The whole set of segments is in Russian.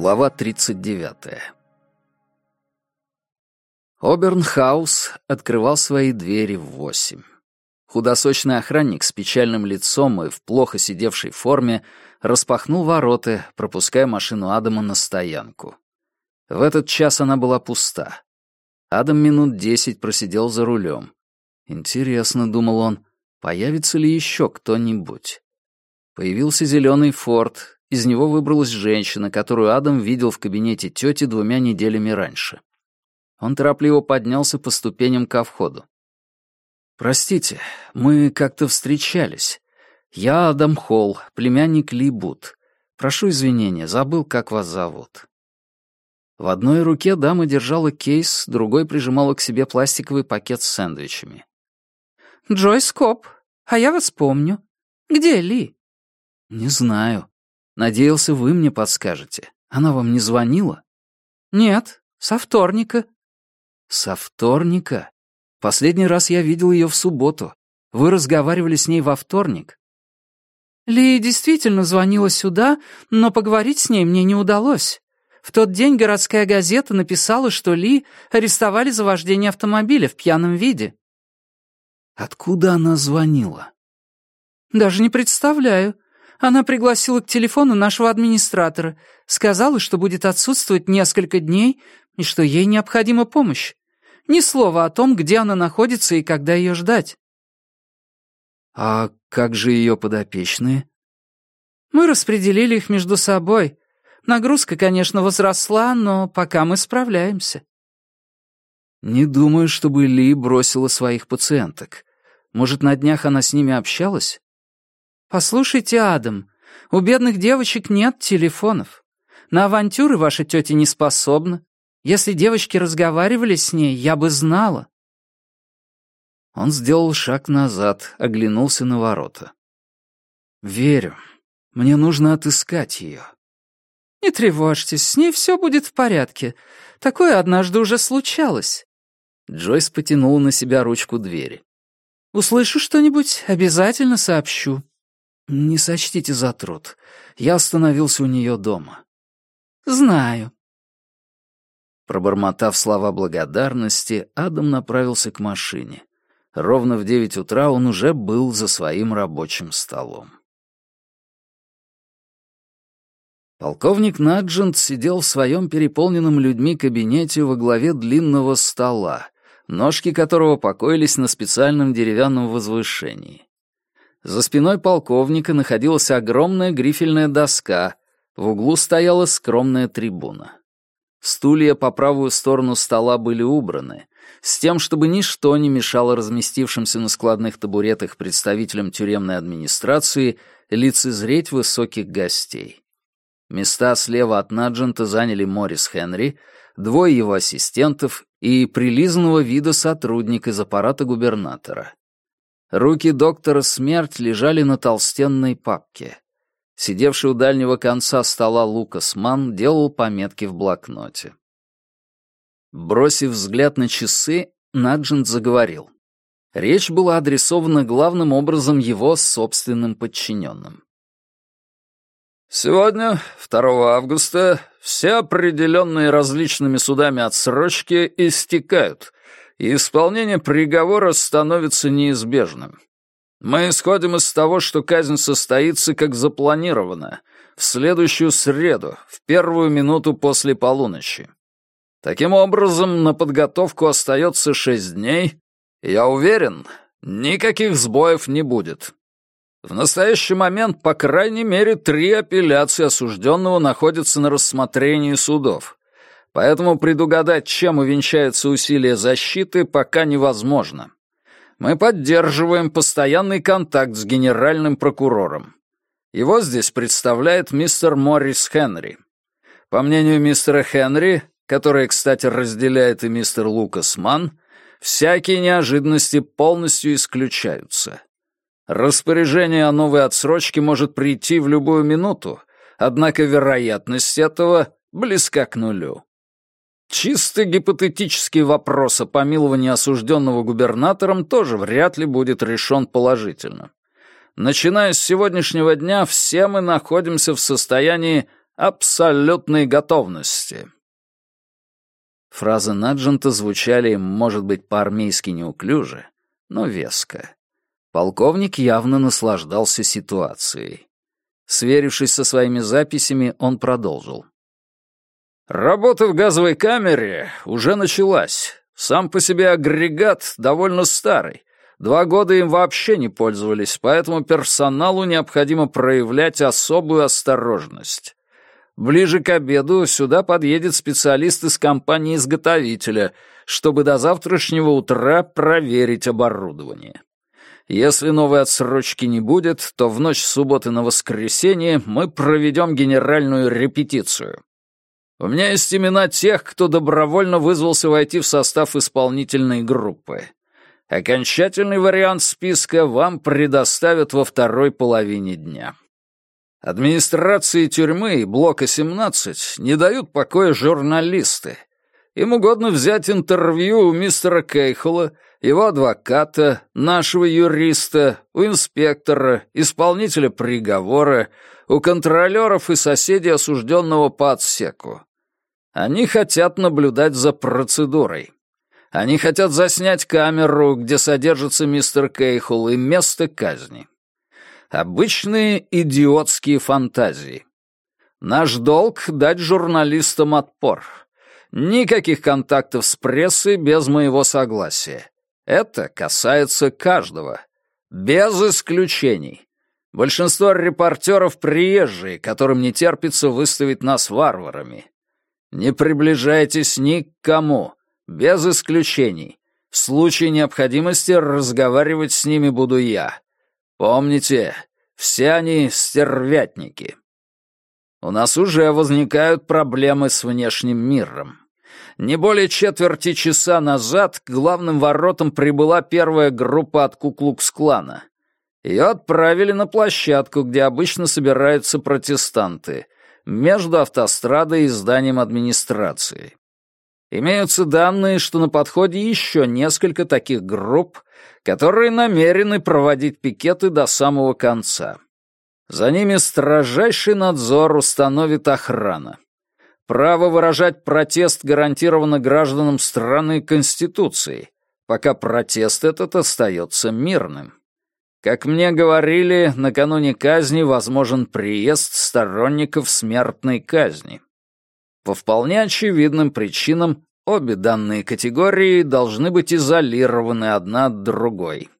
Глава 39. Обернхаус открывал свои двери в восемь. Худосочный охранник с печальным лицом и в плохо сидевшей форме распахнул ворота, пропуская машину Адама на стоянку. В этот час она была пуста. Адам минут десять просидел за рулем. Интересно, думал он, появится ли еще кто-нибудь. Появился зеленый форт, из него выбралась женщина, которую Адам видел в кабинете тети двумя неделями раньше. Он торопливо поднялся по ступеням ко входу. «Простите, мы как-то встречались. Я Адам Холл, племянник Ли Бут. Прошу извинения, забыл, как вас зовут». В одной руке дама держала кейс, другой прижимала к себе пластиковый пакет с сэндвичами. «Джойс Коп, а я вас помню. Где Ли?» «Не знаю. Надеялся, вы мне подскажете. Она вам не звонила?» «Нет, со вторника». «Со вторника? Последний раз я видел ее в субботу. Вы разговаривали с ней во вторник?» Ли действительно звонила сюда, но поговорить с ней мне не удалось. В тот день городская газета написала, что Ли арестовали за вождение автомобиля в пьяном виде. Откуда она звонила? Даже не представляю. Она пригласила к телефону нашего администратора, сказала, что будет отсутствовать несколько дней и что ей необходима помощь. Ни слова о том, где она находится и когда ее ждать. А как же ее подопечные? Мы распределили их между собой. Нагрузка, конечно, возросла, но пока мы справляемся. Не думаю, чтобы Ли бросила своих пациенток. Может, на днях она с ними общалась? «Послушайте, Адам, у бедных девочек нет телефонов. На авантюры ваша тетя не способна. Если девочки разговаривали с ней, я бы знала». Он сделал шаг назад, оглянулся на ворота. «Верю. Мне нужно отыскать ее». «Не тревожьтесь, с ней все будет в порядке. Такое однажды уже случалось». Джойс потянул на себя ручку двери. «Услышу что-нибудь, обязательно сообщу». «Не сочтите за труд. Я остановился у нее дома». «Знаю». Пробормотав слова благодарности, Адам направился к машине. Ровно в девять утра он уже был за своим рабочим столом. Полковник Наджент сидел в своем переполненном людьми кабинете во главе длинного стола, ножки которого покоились на специальном деревянном возвышении. За спиной полковника находилась огромная грифельная доска, в углу стояла скромная трибуна. Стулья по правую сторону стола были убраны, с тем, чтобы ничто не мешало разместившимся на складных табуретах представителям тюремной администрации лицезреть высоких гостей. Места слева от Наджента заняли Морис Хенри, двое его ассистентов и прилизанного вида сотрудник из аппарата губернатора. Руки доктора Смерть лежали на толстенной папке. Сидевший у дальнего конца стола Лукас Ман делал пометки в блокноте. Бросив взгляд на часы, Наджент заговорил. Речь была адресована главным образом его собственным подчиненным. Сегодня, 2 августа, все определенные различными судами отсрочки истекают, и исполнение приговора становится неизбежным. Мы исходим из того, что казнь состоится как запланировано, в следующую среду, в первую минуту после полуночи. Таким образом, на подготовку остается шесть дней, я уверен, никаких сбоев не будет. В настоящий момент, по крайней мере, три апелляции осужденного находятся на рассмотрении судов. Поэтому предугадать, чем увенчаются усилия защиты, пока невозможно. Мы поддерживаем постоянный контакт с генеральным прокурором. Его здесь представляет мистер Моррис Хенри. По мнению мистера Хенри, который, кстати, разделяет и мистер Лукас Ман, всякие неожиданности полностью исключаются. Распоряжение о новой отсрочке может прийти в любую минуту, однако вероятность этого близка к нулю. Чисто гипотетический вопрос о помиловании осужденного губернатором тоже вряд ли будет решен положительно. Начиная с сегодняшнего дня, все мы находимся в состоянии абсолютной готовности». Фразы Наджента звучали, может быть, по-армейски неуклюже, но веско. Полковник явно наслаждался ситуацией. Сверившись со своими записями, он продолжил. «Работа в газовой камере уже началась. Сам по себе агрегат довольно старый. Два года им вообще не пользовались, поэтому персоналу необходимо проявлять особую осторожность. Ближе к обеду сюда подъедет специалист из компании-изготовителя, чтобы до завтрашнего утра проверить оборудование. Если новой отсрочки не будет, то в ночь субботы на воскресенье мы проведем генеральную репетицию. У меня есть имена тех, кто добровольно вызвался войти в состав исполнительной группы. Окончательный вариант списка вам предоставят во второй половине дня. Администрации тюрьмы и блока 17 не дают покоя журналисты. Им угодно взять интервью у мистера Кейхола, его адвоката, нашего юриста, у инспектора, исполнителя приговора, у контролеров и соседей осужденного по отсеку. Они хотят наблюдать за процедурой. Они хотят заснять камеру, где содержится мистер Кейхол, и место казни. Обычные идиотские фантазии. Наш долг — дать журналистам отпор. Никаких контактов с прессой без моего согласия. Это касается каждого. Без исключений. Большинство репортеров приезжие, которым не терпится выставить нас варварами. Не приближайтесь ни к кому, без исключений. В случае необходимости разговаривать с ними буду я. Помните, все они стервятники. У нас уже возникают проблемы с внешним миром. Не более четверти часа назад к главным воротам прибыла первая группа от Куклукс-клана. Ее отправили на площадку, где обычно собираются протестанты, между автострадой и зданием администрации. Имеются данные, что на подходе еще несколько таких групп, которые намерены проводить пикеты до самого конца. За ними строжайший надзор установит охрана. Право выражать протест гарантировано гражданам страны Конституцией, пока протест этот остается мирным. Как мне говорили, накануне казни возможен приезд сторонников смертной казни. По вполне очевидным причинам обе данные категории должны быть изолированы одна от другой.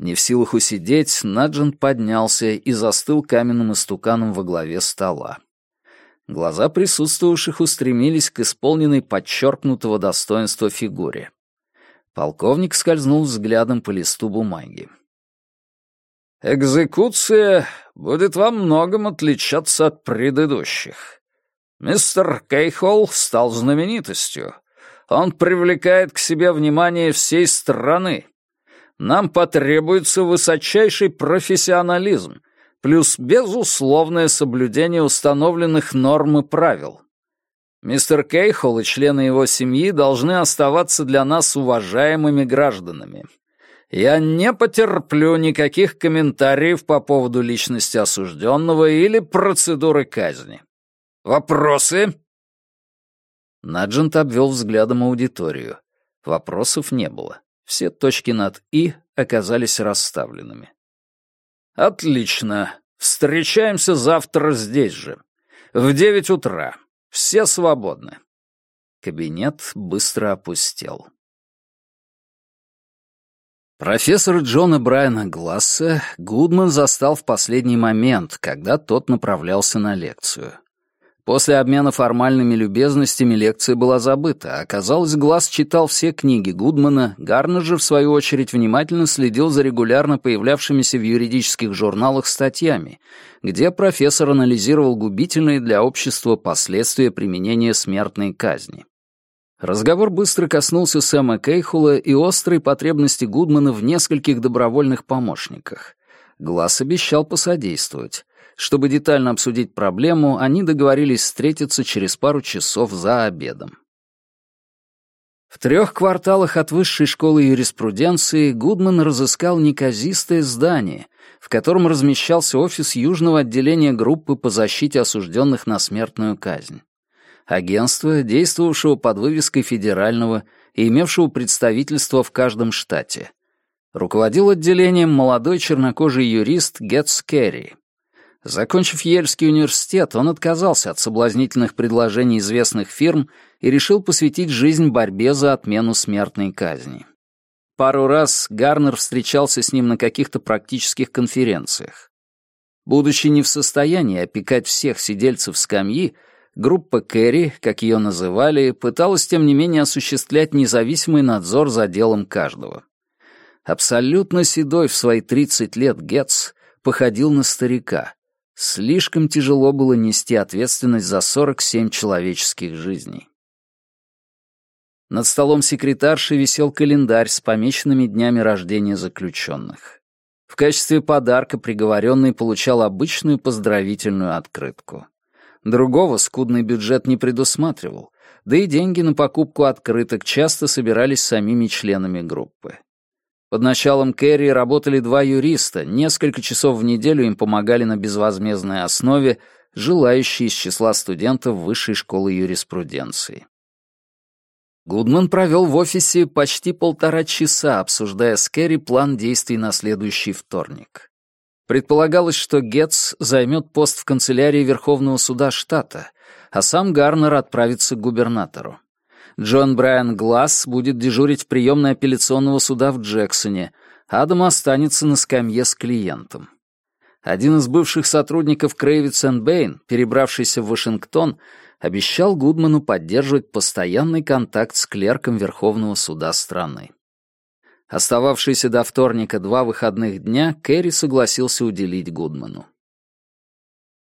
Не в силах усидеть, Наджин поднялся и застыл каменным истуканом во главе стола. Глаза присутствовавших устремились к исполненной подчеркнутого достоинства фигуре. Полковник скользнул взглядом по листу бумаги. «Экзекуция будет во многом отличаться от предыдущих. Мистер Кейхолл стал знаменитостью. Он привлекает к себе внимание всей страны. Нам потребуется высочайший профессионализм, плюс безусловное соблюдение установленных норм и правил. Мистер Кейхол и члены его семьи должны оставаться для нас уважаемыми гражданами. Я не потерплю никаких комментариев по поводу личности осужденного или процедуры казни. Вопросы?» Наджент обвел взглядом аудиторию. Вопросов не было. Все точки над «и» оказались расставленными. «Отлично. Встречаемся завтра здесь же. В девять утра. Все свободны». Кабинет быстро опустел. Профессора Джона Брайана Гласса Гудман застал в последний момент, когда тот направлялся на лекцию. После обмена формальными любезностями лекция была забыта. Оказалось, Глаз читал все книги Гудмана, Гарнер же, в свою очередь, внимательно следил за регулярно появлявшимися в юридических журналах статьями, где профессор анализировал губительные для общества последствия применения смертной казни. Разговор быстро коснулся Сэма Кейхула и острой потребности Гудмана в нескольких добровольных помощниках. Глаз обещал посодействовать. Чтобы детально обсудить проблему, они договорились встретиться через пару часов за обедом. В трех кварталах от высшей школы юриспруденции Гудман разыскал неказистое здание, в котором размещался офис Южного отделения группы по защите осужденных на смертную казнь. Агентство, действовавшего под вывеской федерального и имевшего представительство в каждом штате. Руководил отделением молодой чернокожий юрист Гетс Керри. Закончив Ельский университет, он отказался от соблазнительных предложений известных фирм и решил посвятить жизнь борьбе за отмену смертной казни. Пару раз Гарнер встречался с ним на каких-то практических конференциях. Будучи не в состоянии опекать всех сидельцев скамьи, группа Кэрри, как ее называли, пыталась тем не менее осуществлять независимый надзор за делом каждого. Абсолютно седой в свои 30 лет Гетц походил на старика. Слишком тяжело было нести ответственность за 47 человеческих жизней. Над столом секретарши висел календарь с помеченными днями рождения заключенных. В качестве подарка приговоренный получал обычную поздравительную открытку. Другого скудный бюджет не предусматривал, да и деньги на покупку открыток часто собирались самими членами группы. Под началом Кэрри работали два юриста, несколько часов в неделю им помогали на безвозмездной основе желающие из числа студентов Высшей школы юриспруденции. Гудман провел в офисе почти полтора часа, обсуждая с Кэрри план действий на следующий вторник. Предполагалось, что Гетц займет пост в канцелярии Верховного суда штата, а сам Гарнер отправится к губернатору. Джон Брайан Гласс будет дежурить в приемной апелляционного суда в Джексоне, Адам останется на скамье с клиентом. Один из бывших сотрудников Крейвиц Бэйн, перебравшийся в Вашингтон, обещал Гудману поддерживать постоянный контакт с клерком Верховного суда страны. Остававшиеся до вторника два выходных дня Кэрри согласился уделить Гудману.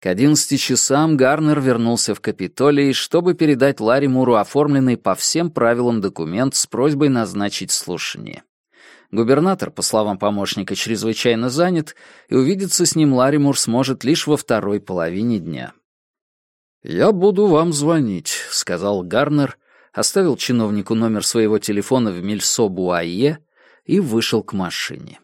К одиннадцати часам Гарнер вернулся в Капитолий, чтобы передать Ларри Муру оформленный по всем правилам документ с просьбой назначить слушание. Губернатор, по словам помощника, чрезвычайно занят, и увидеться с ним Ларри Мур сможет лишь во второй половине дня. «Я буду вам звонить», — сказал Гарнер, оставил чиновнику номер своего телефона в Мельсо-Буайе и вышел к машине.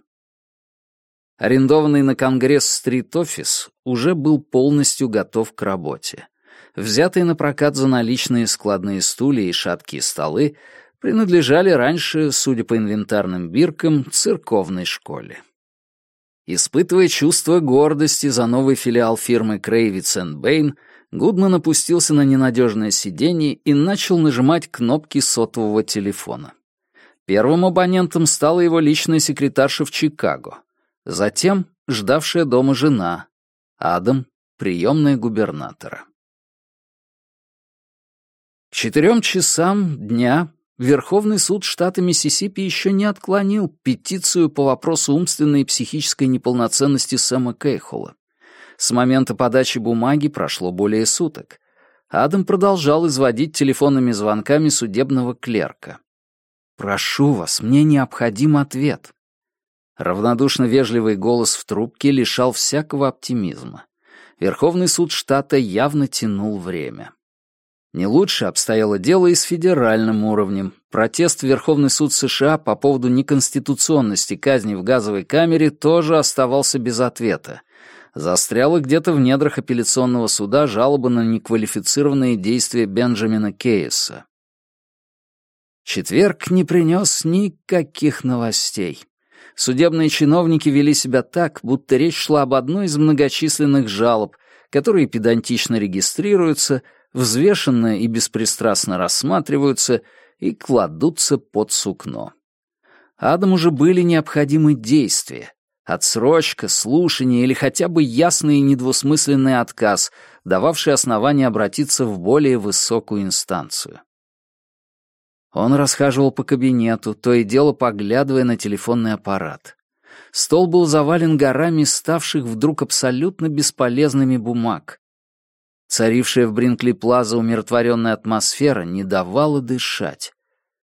Арендованный на Конгресс-стрит офис уже был полностью готов к работе. Взятые на прокат за наличные складные стулья и шаткие столы принадлежали раньше, судя по инвентарным биркам, церковной школе. Испытывая чувство гордости за новый филиал фирмы Крейвиц Бэйн, Гудман опустился на ненадежное сиденье и начал нажимать кнопки сотового телефона. Первым абонентом стала его личная секретарша в Чикаго. Затем ждавшая дома жена, Адам, приемная губернатора. К четырем часам дня Верховный суд штата Миссисипи еще не отклонил петицию по вопросу умственной и психической неполноценности Сэма Кейхола. С момента подачи бумаги прошло более суток. Адам продолжал изводить телефонными звонками судебного клерка. «Прошу вас, мне необходим ответ». Равнодушно вежливый голос в трубке лишал всякого оптимизма. Верховный суд штата явно тянул время. Не лучше обстояло дело и с федеральным уровнем. Протест в Верховный суд США по поводу неконституционности казни в газовой камере тоже оставался без ответа, застряла где-то в недрах апелляционного суда жалоба на неквалифицированные действия Бенджамина Кейса. Четверг не принес никаких новостей. Судебные чиновники вели себя так, будто речь шла об одной из многочисленных жалоб, которые педантично регистрируются, взвешенно и беспристрастно рассматриваются и кладутся под сукно. Адаму же были необходимы действия, Отсрочка, слушание или хотя бы ясный и недвусмысленный отказ, дававший основание обратиться в более высокую инстанцию. Он расхаживал по кабинету, то и дело поглядывая на телефонный аппарат. Стол был завален горами ставших вдруг абсолютно бесполезными бумаг. Царившая в Бринкли-Плаза умиротворенная атмосфера не давала дышать.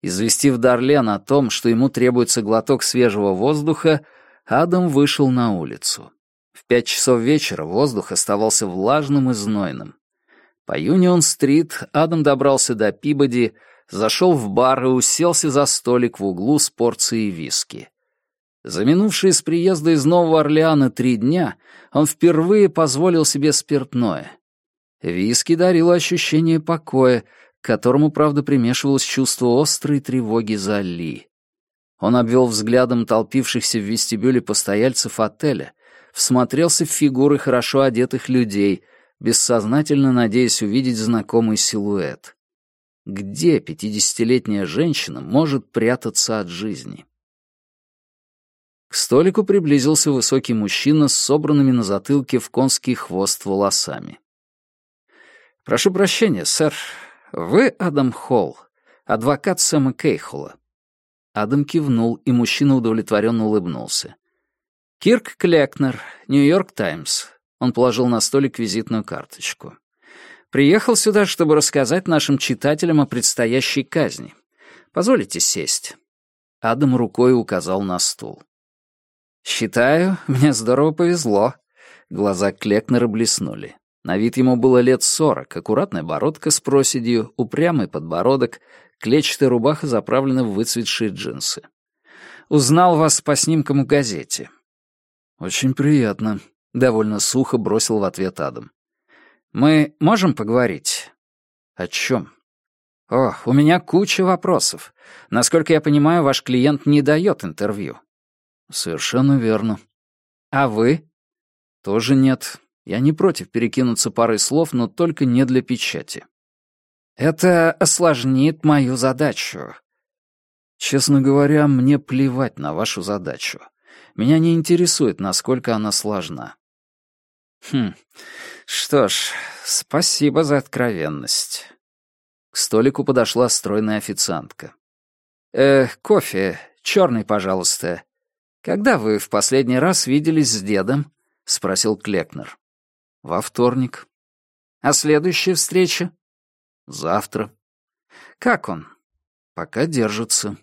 Известив Дарлен о том, что ему требуется глоток свежего воздуха, Адам вышел на улицу. В пять часов вечера воздух оставался влажным и знойным. По Юнион-стрит Адам добрался до Пибоди, зашел в бар и уселся за столик в углу с порцией виски. За минувшие с приезда из Нового Орлеана три дня он впервые позволил себе спиртное. Виски дарило ощущение покоя, к которому, правда, примешивалось чувство острой тревоги за Ли. Он обвел взглядом толпившихся в вестибюле постояльцев отеля, всмотрелся в фигуры хорошо одетых людей, бессознательно надеясь увидеть знакомый силуэт. Где пятидесятилетняя женщина может прятаться от жизни? К столику приблизился высокий мужчина с собранными на затылке в конский хвост волосами. «Прошу прощения, сэр. Вы Адам Холл, адвокат Сэма Кейхола?» Адам кивнул, и мужчина удовлетворенно улыбнулся. «Кирк Клекнер, Нью-Йорк Таймс». Он положил на столик визитную карточку. «Приехал сюда, чтобы рассказать нашим читателям о предстоящей казни. Позволите сесть?» Адам рукой указал на стул. «Считаю, мне здорово повезло». Глаза Клекнера блеснули. На вид ему было лет сорок, аккуратная бородка с проседью, упрямый подбородок, клетчатая рубаха заправлена в выцветшие джинсы. «Узнал вас по снимкам в газете». «Очень приятно», — довольно сухо бросил в ответ Адам. «Мы можем поговорить?» «О чем?» «О, у меня куча вопросов. Насколько я понимаю, ваш клиент не дает интервью». «Совершенно верно». «А вы?» «Тоже нет. Я не против перекинуться парой слов, но только не для печати». «Это осложнит мою задачу». «Честно говоря, мне плевать на вашу задачу. Меня не интересует, насколько она сложна». «Хм, что ж, спасибо за откровенность». К столику подошла стройная официантка. «Э, кофе, черный, пожалуйста. Когда вы в последний раз виделись с дедом?» — спросил Клекнер. «Во вторник». «А следующая встреча?» «Завтра». «Как он?» «Пока держится».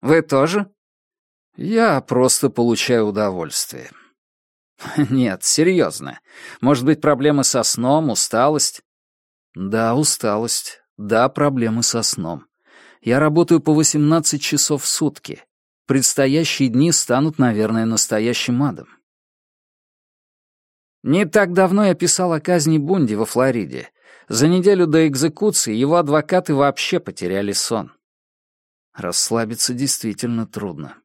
«Вы тоже?» «Я просто получаю удовольствие». «Нет, серьезно. Может быть, проблемы со сном, усталость?» «Да, усталость. Да, проблемы со сном. Я работаю по 18 часов в сутки. Предстоящие дни станут, наверное, настоящим адом. Не так давно я писал о казни Бунди во Флориде. За неделю до экзекуции его адвокаты вообще потеряли сон. Расслабиться действительно трудно.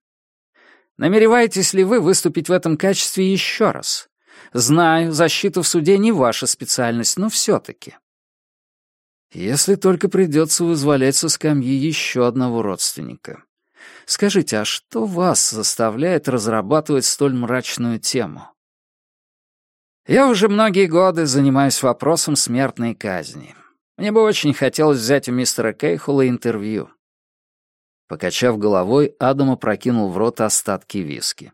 Намереваетесь ли вы выступить в этом качестве еще раз? Знаю, защита в суде не ваша специальность, но все-таки. Если только придется вызволять со скамьи еще одного родственника. Скажите, а что вас заставляет разрабатывать столь мрачную тему? Я уже многие годы занимаюсь вопросом смертной казни. Мне бы очень хотелось взять у мистера Кейхола интервью. Покачав головой, Адам опрокинул в рот остатки виски.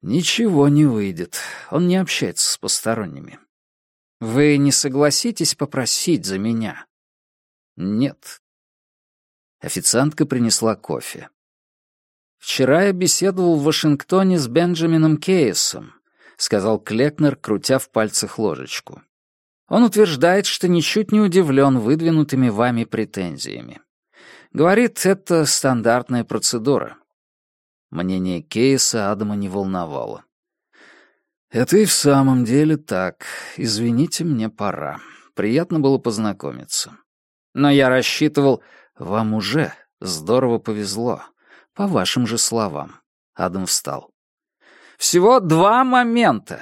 Ничего не выйдет. Он не общается с посторонними. Вы не согласитесь попросить за меня? Нет. Официантка принесла кофе. «Вчера я беседовал в Вашингтоне с Бенджамином Кейсом», — сказал Клекнер, крутя в пальцах ложечку. «Он утверждает, что ничуть не удивлен выдвинутыми вами претензиями. Говорит, это стандартная процедура». Мнение Кейса Адама не волновало. «Это и в самом деле так. Извините, мне пора. Приятно было познакомиться. Но я рассчитывал, вам уже здорово повезло. По вашим же словам. Адам встал. Всего два момента.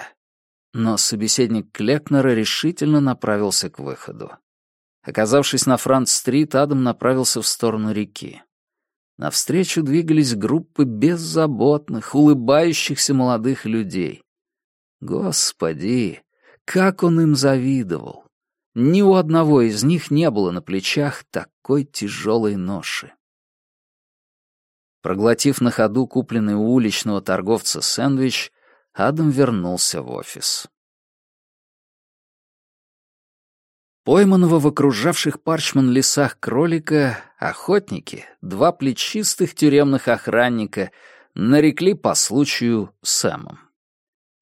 Но собеседник Клекнера решительно направился к выходу. Оказавшись на Франц-стрит, Адам направился в сторону реки. Навстречу двигались группы беззаботных, улыбающихся молодых людей. Господи, как он им завидовал! Ни у одного из них не было на плечах такой тяжелой ноши. Проглотив на ходу купленный у уличного торговца сэндвич, Адам вернулся в офис. Пойманного в окружавших Парчман лесах кролика охотники, два плечистых тюремных охранника, нарекли по случаю Сэмом.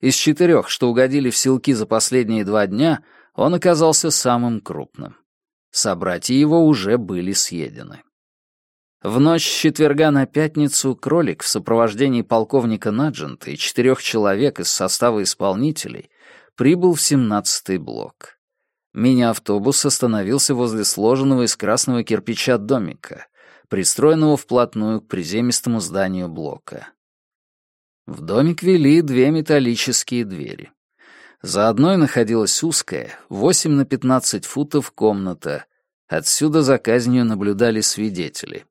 Из четырех, что угодили в селки за последние два дня, он оказался самым крупным. Собратья его уже были съедены. В ночь с четверга на пятницу кролик в сопровождении полковника Наджента и четырех человек из состава исполнителей прибыл в 17-й блок. Мини-автобус остановился возле сложенного из красного кирпича домика, пристроенного вплотную к приземистому зданию блока. В домик вели две металлические двери. За одной находилась узкая, 8 на 15 футов комната. Отсюда за казнью наблюдали свидетели.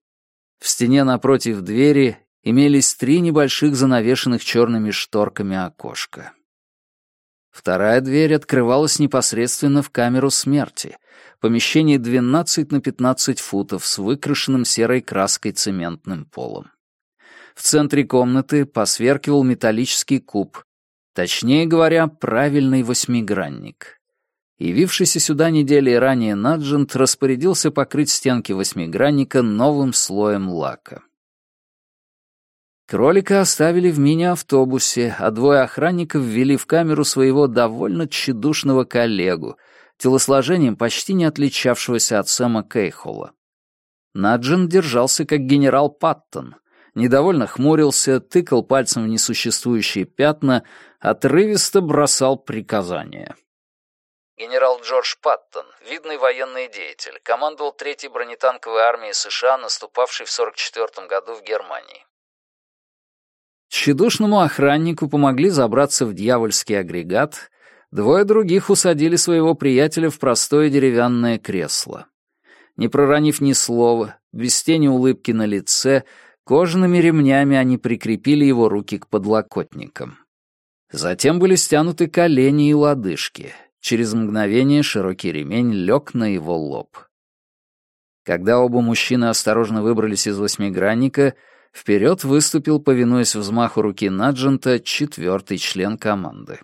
В стене напротив двери имелись три небольших занавешенных черными шторками окошка. Вторая дверь открывалась непосредственно в камеру смерти, помещение 12 на 15 футов с выкрашенным серой краской цементным полом. В центре комнаты посверкивал металлический куб, точнее говоря, правильный восьмигранник. Явившийся сюда недели ранее Наджент распорядился покрыть стенки восьмигранника новым слоем лака. Кролика оставили в мини-автобусе, а двое охранников ввели в камеру своего довольно тщедушного коллегу, телосложением почти не отличавшегося от Сэма Кейхола. Наджин держался как генерал Паттон, недовольно хмурился, тыкал пальцем в несуществующие пятна, отрывисто бросал приказания. Генерал Джордж Паттон, видный военный деятель, командовал Третьей бронетанковой армией США, наступавшей в 1944 году в Германии. Тщедушному охраннику помогли забраться в дьявольский агрегат, двое других усадили своего приятеля в простое деревянное кресло. Не проронив ни слова, без тени улыбки на лице, кожаными ремнями они прикрепили его руки к подлокотникам. Затем были стянуты колени и лодыжки — Через мгновение широкий ремень лег на его лоб. Когда оба мужчины осторожно выбрались из восьмигранника, вперед выступил, повинуясь взмаху руки Наджента, четвертый член команды.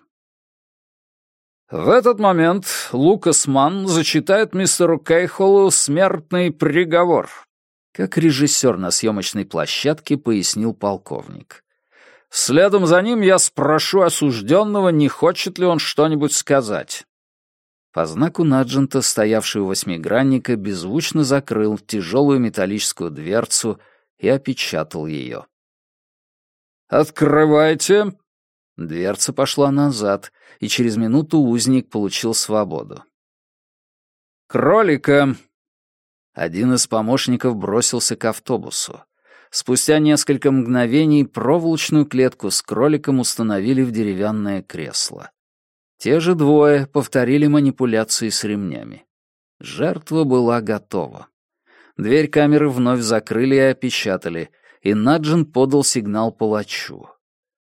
В этот момент Лукас Манн зачитает мистеру Кейхолу смертный приговор, как режиссер на съемочной площадке пояснил полковник. Следом за ним я спрошу осужденного, не хочет ли он что-нибудь сказать. По знаку Наджента, стоявший у восьмигранника, беззвучно закрыл тяжелую металлическую дверцу и опечатал ее. «Открывайте!» Дверца пошла назад, и через минуту узник получил свободу. «Кролика!» Один из помощников бросился к автобусу. Спустя несколько мгновений проволочную клетку с кроликом установили в деревянное кресло. Те же двое повторили манипуляции с ремнями. Жертва была готова. Дверь камеры вновь закрыли и опечатали, и Наджин подал сигнал палачу.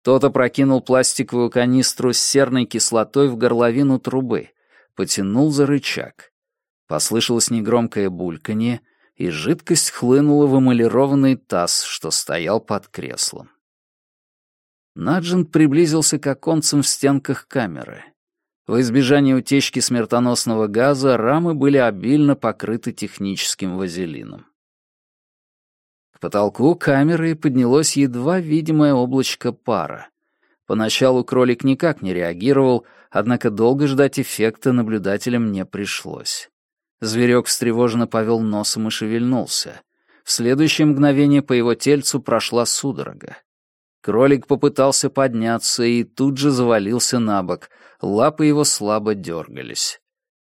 Тот опрокинул пластиковую канистру с серной кислотой в горловину трубы, потянул за рычаг. Послышалось негромкое бульканье, и жидкость хлынула в эмалированный таз, что стоял под креслом. Наджин приблизился к оконцам в стенках камеры. В избежание утечки смертоносного газа рамы были обильно покрыты техническим вазелином. К потолку камеры поднялось едва видимое облачко пара. Поначалу кролик никак не реагировал, однако долго ждать эффекта наблюдателям не пришлось. Зверек встревоженно повел носом и шевельнулся. В следующее мгновение по его тельцу прошла судорога. Кролик попытался подняться и тут же завалился на бок, лапы его слабо дергались.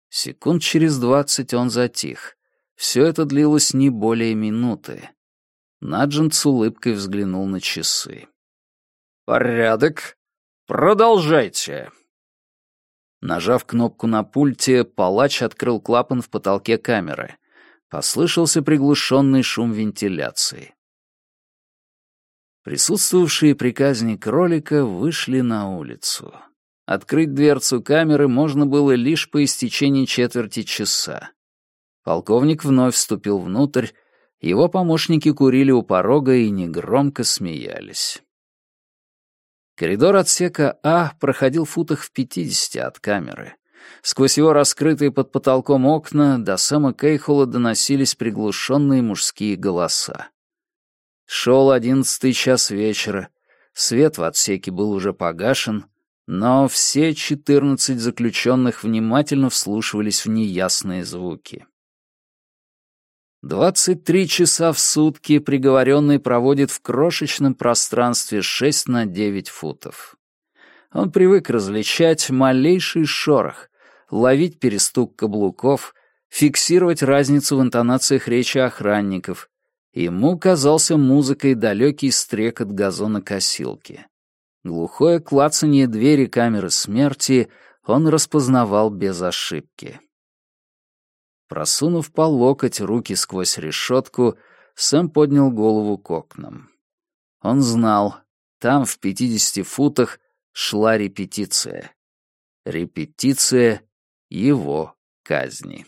Секунд через двадцать он затих. Все это длилось не более минуты. Наджент с улыбкой взглянул на часы. «Порядок. Продолжайте». Нажав кнопку на пульте, палач открыл клапан в потолке камеры. Послышался приглушенный шум вентиляции. Присутствовавшие при казни кролика вышли на улицу. Открыть дверцу камеры можно было лишь по истечении четверти часа. Полковник вновь вступил внутрь, его помощники курили у порога и негромко смеялись. Коридор отсека А проходил в футах в пятидесяти от камеры. Сквозь его раскрытые под потолком окна до Сэма Кейхола доносились приглушенные мужские голоса. Шел одиннадцатый час вечера. Свет в отсеке был уже погашен, но все четырнадцать заключенных внимательно вслушивались в неясные звуки. 23 часа в сутки приговоренный проводит в крошечном пространстве 6 на 9 футов. Он привык различать малейший шорох, ловить перестук каблуков, фиксировать разницу в интонациях речи охранников. Ему казался музыкой далекий стрекот газонокосилки. Глухое клацанье двери камеры смерти он распознавал без ошибки. Просунув по локоть руки сквозь решетку, Сэм поднял голову к окнам. Он знал, там, в пятидесяти футах, шла репетиция. Репетиция его казни.